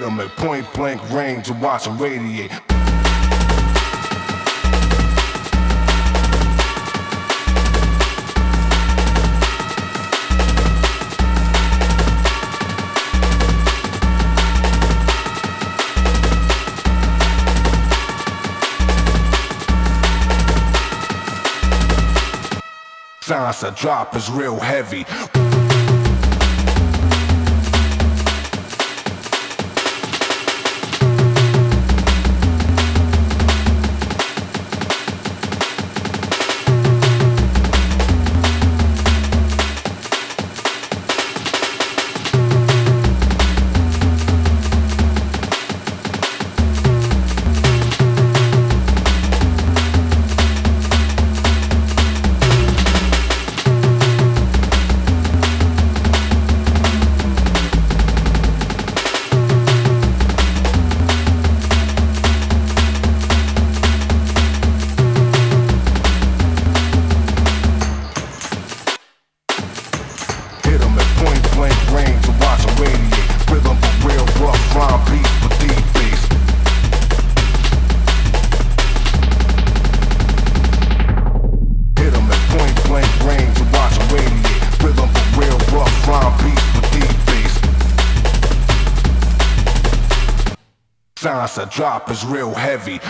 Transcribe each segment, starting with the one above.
point blank range and watch them radiate. Signs a drop is real heavy. Range and watch radiate. Rhythm for real rough rhyme deep bass. At point blank range and watch radiate. Rhythm for real rough rhyme deep bass. Drop is real heavy.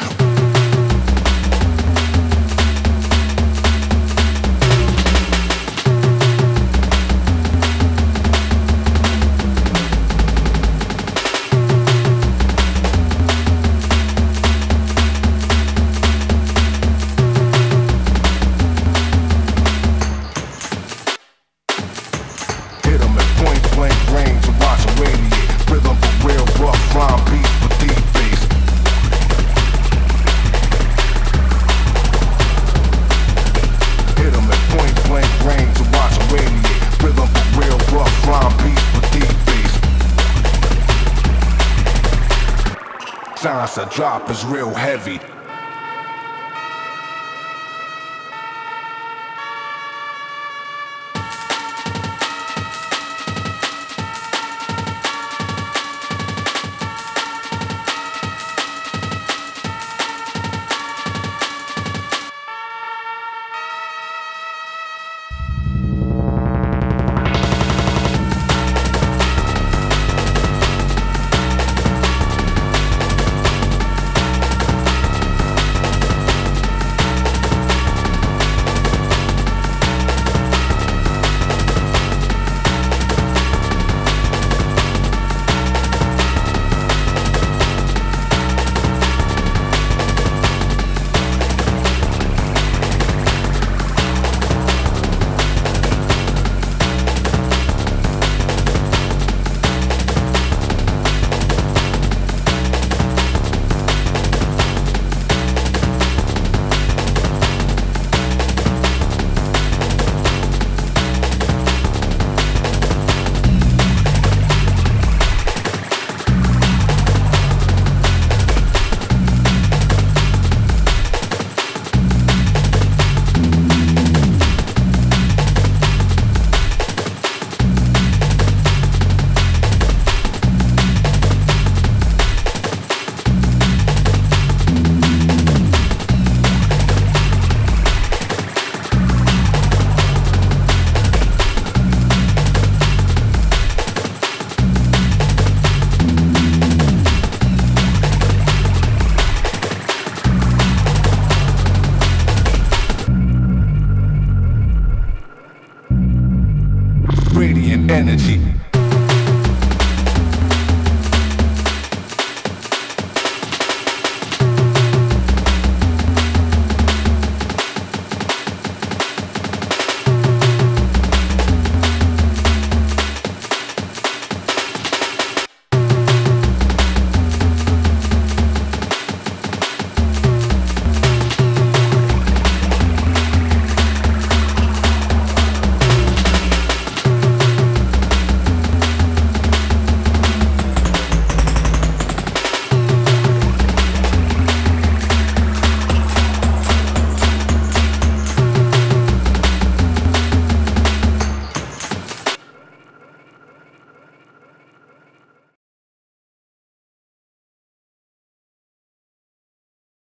Signs a drop is real heavy. energy